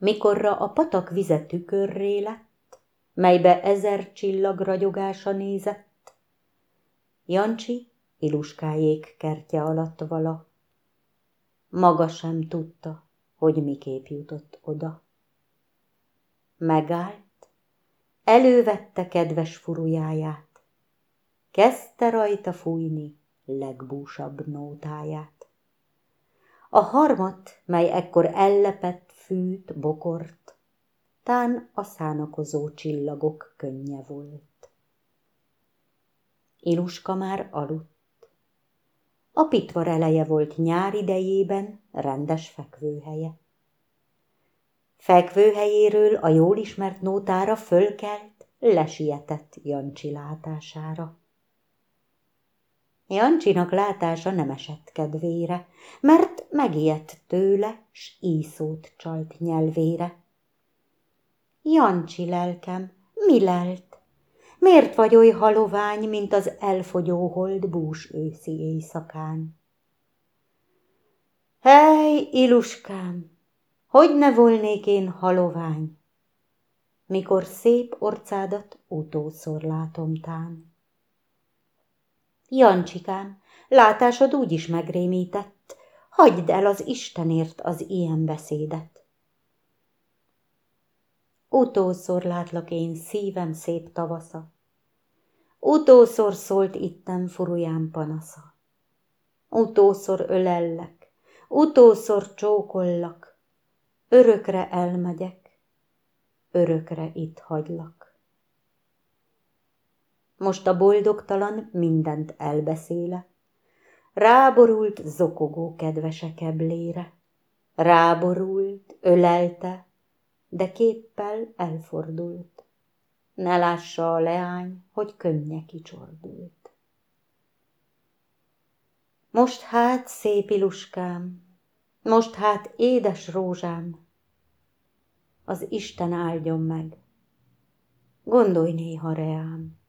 Mikorra a patak vize tükörré lett, melybe ezer csillag ragyogása nézett, Jancsi Iluskájék kertje alatt vala. Maga sem tudta, hogy miképp jutott oda. Megállt, elővette kedves furujáját, kezdte rajta fújni legbúsabb nótáját. A harmat, mely ekkor ellepett fűt, bokort, tán a szánakozó csillagok könnye volt. Iluska már aludt. A pitvar eleje volt nyár idejében rendes fekvőhelye. Fekvőhelyéről a jól ismert nótára fölkelt, lesietett Jancsi látására. Jancsinak látása nem esett kedvére, mert megijedt tőle, s íszót csalt nyelvére. Jancsi lelkem, mi lelt? Miért vagy oly halovány, mint az elfogyó hold bús őszi éjszakán? Hely, Iluskám, hogy ne volnék én halovány, mikor szép orcádat utószor látom tán. Jancsikám, látásod úgy is megrémített, hagyd el az Istenért az ilyen beszédet. Utószor látlak én szívem szép tavasza, utószor szólt itten furujám panasza. Utószor ölellek, utószor csókollak, örökre elmegyek, örökre itt hagylak. Most a boldogtalan mindent elbeszéle, ráborult zokogó kedvese keblére, ráborult, ölelte, de képpel elfordult. Ne lássa a leány, hogy könnye kicsordult. Most hát, szép iluskám, most hát, édes rózsám, az Isten áldjon meg, gondolj néha reám.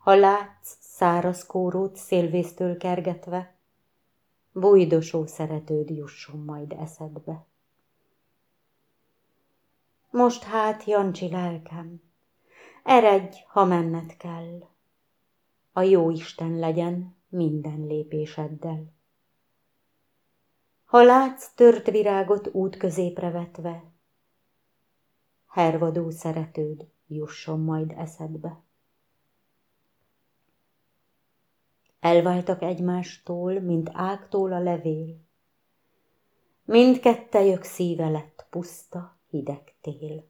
Ha látsz száraz kórót szélvésztől kergetve, bújdosó szeretőd jusson majd eszedbe. Most hát, Jancsi lelkem, eredj, ha menned kell. A jó Isten legyen minden lépéseddel. Ha látsz tört virágot út középre vetve, hervadó szeretőd jusson majd eszedbe. Elváltak egymástól, mint ágtól a levél. Mindkettejök szíve lett puszta, hideg tél.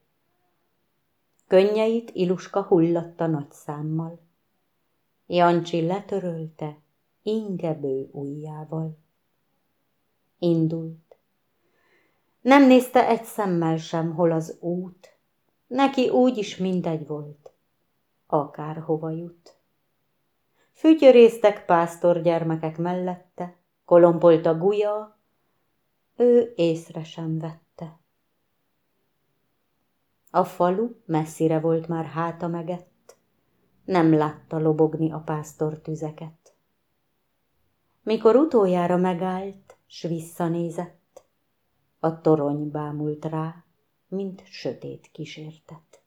Könnyeit Iluska hullatta nagy számmal. Jancsi letörölte ingebő ujjával. Indult. Nem nézte egy szemmel sem, hol az út, neki úgy is mindegy volt, akár hova jut. Fütyörésztek pásztor gyermekek mellette, kolompolt a guja, ő észre sem vett. A falu messzire volt már háta megett, nem látta lobogni a pásztor tüzeket. Mikor utoljára megállt, s visszanézett, a torony bámult rá, mint sötét kísértet.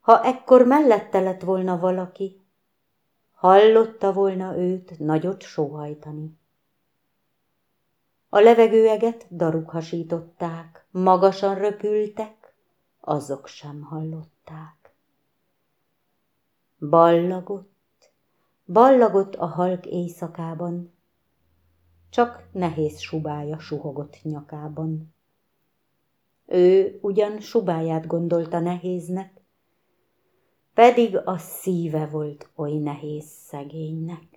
Ha ekkor mellette lett volna valaki, hallotta volna őt nagyot sóhajtani. A levegőeget daruk hasították, magasan röpültek, azok sem hallották. Ballagott, ballagott a halk éjszakában, csak nehéz subája suhogott nyakában. Ő ugyan subáját gondolta nehéznek, pedig a szíve volt oly nehéz szegénynek.